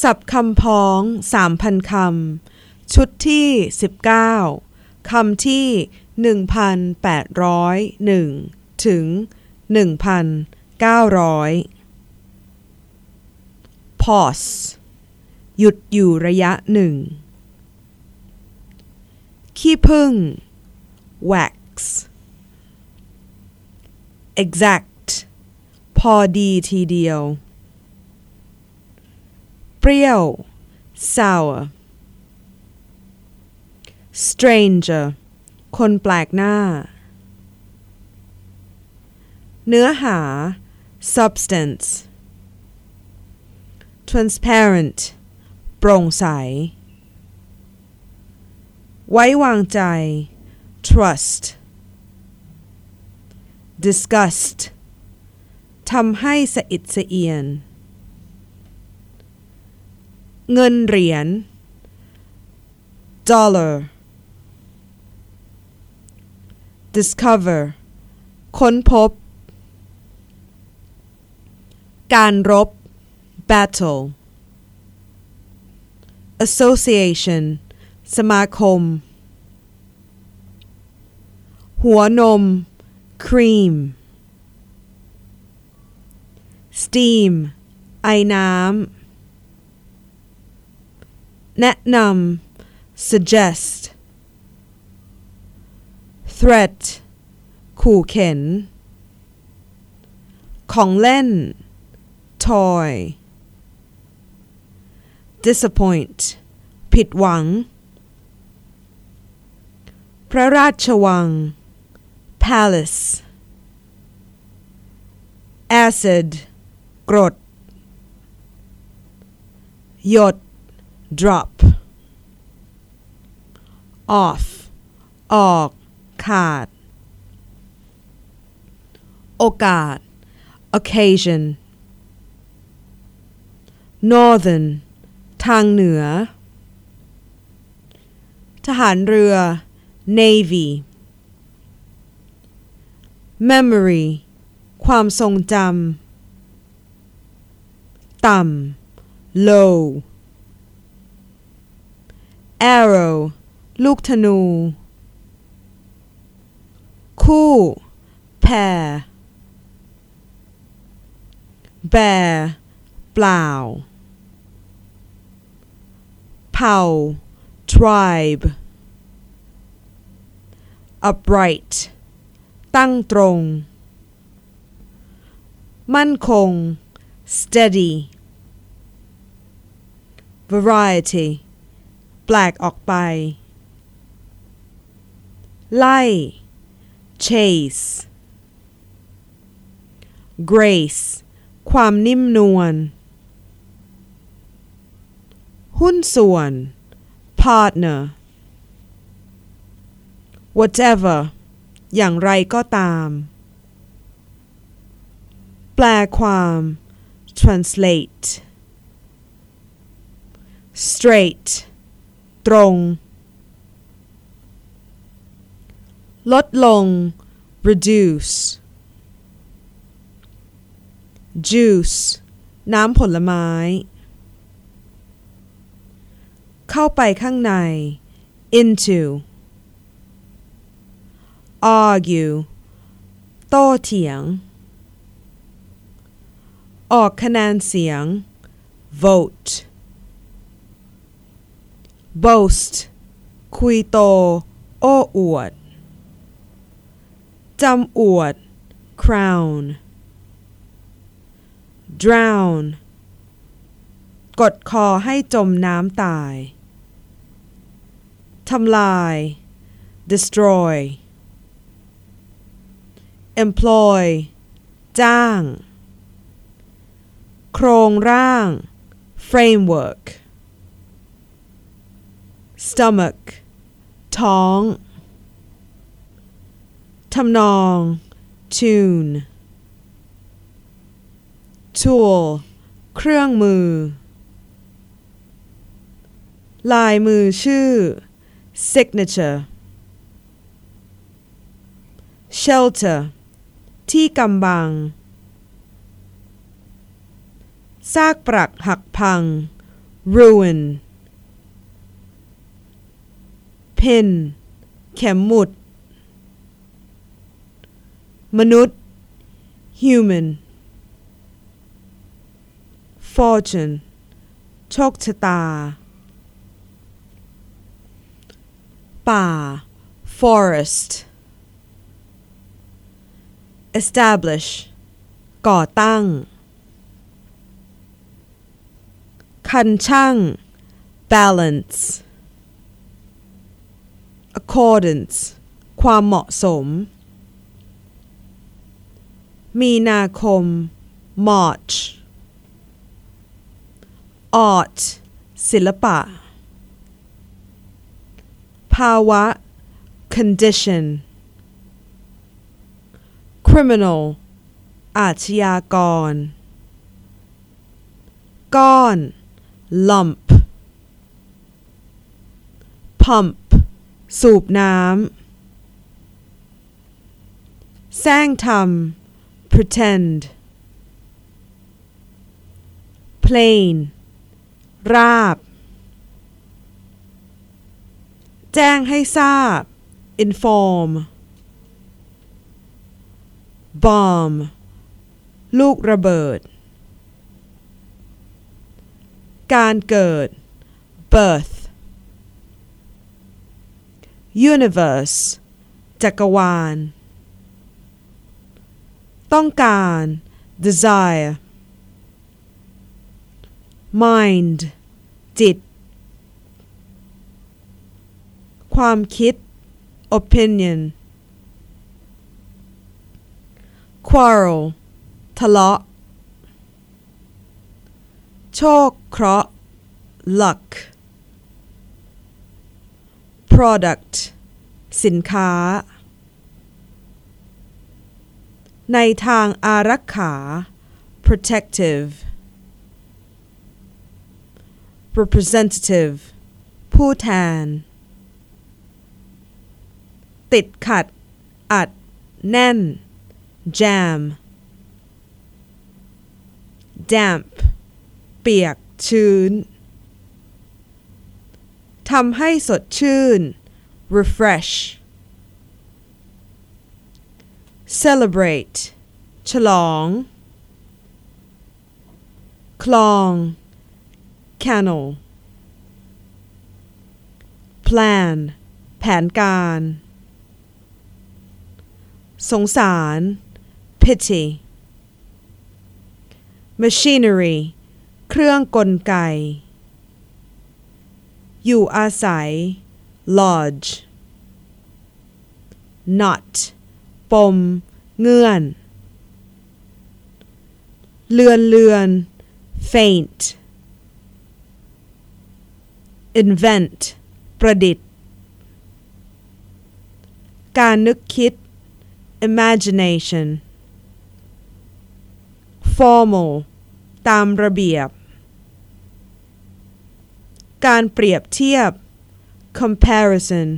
สับคำพ้องสามพันคำ ชุดที่สิบเก้าคำที่หนึ่งพันแปดร้อยหนึ่งถึงหนึ่งพันเก้าร้อย pause หยุดอยู่ระยะหนึ่ง ขี้พึ่ง wax exact พอดีทีเดียว เปรี้ยว sour stranger คนแปลกหน้า เนื้อหา substance transparent โปร่งใส ไว้วางใจ trust disgust ทำให้สะอิดสะเอียน เงินเหรียญ dollar discover ค้นพบ การรบ battle association สมาคม หัวนม cream steam ไอน้ำ แนะนำ suggest threat ขู่เข็น ของเล่น toy disappoint ผิดหวัง พระราชวัง palace acid กรด หยด drop off ออก ขาด โอกาส occasion northern ทางเหนือ ทหารเรือ navy memory ความทรงจำ ต่ำ low arrow ลูกธนู คู่ pair bear เปล่า เผ่า tribe upright ตั้งตรง มั่นคง steady variety ปลกออกไป ไล่ chase grace ความนิ่มนวล หุ้นส่วน partner whatever อย่างไรก็ตาม แปลความ translate straight ตรง ลดลง reduce juice น้ำผลไม้ เข้าไปข้างใน into argue โต้เถียง ออกคะแนนเสียง vote boast คุยโต โอ้อวด จำอวด crown drown กดคอให้จมน้ำตาย ทำลาย destroy employ จ้าง โครงร่าง framework stomach ท้อง ทำนอง tune tool เครื่องมือ ลายมือชื่อ signature shelter ที่กำบัง ซากปรักหักพัง ruin pin เข็มหมุด มนุษย์ human fortune โชคชะตา ป่า forest establish ก่อตั้ง คันช่าง balance accordance ความเหมาะสม มีนาคม March art ศิลปะ ภาวะ condition criminal อาชญากร ก้อน lump pump สูบน้ำแซงทำ pretend plain ราบ แจ้งให้ทราบ inform bomb ลูกระเบิด การเกิด birth universe จักรวาล ต้องการ desire mind จิต ความคิด opinion quarrel ทะเลาะ โชคเคราะห์ luck product สินค้า ในทางอารักขา protective representative ผู้แทน ติดขัด อัด แน่น jam damp เปียกชื้น ทำให้สดชื่น refresh celebrate ฉลอง คลอง canal plan แผนการ สงสาร pity machinery เครื่องกลไก อยู่อาศัย lodge knot ปม เงื่อน เลือนเลือน faint invent ประดิษฐ์ การนึกคิด imagination formal ตามระเบียบ การเปรียบเทียบ comparison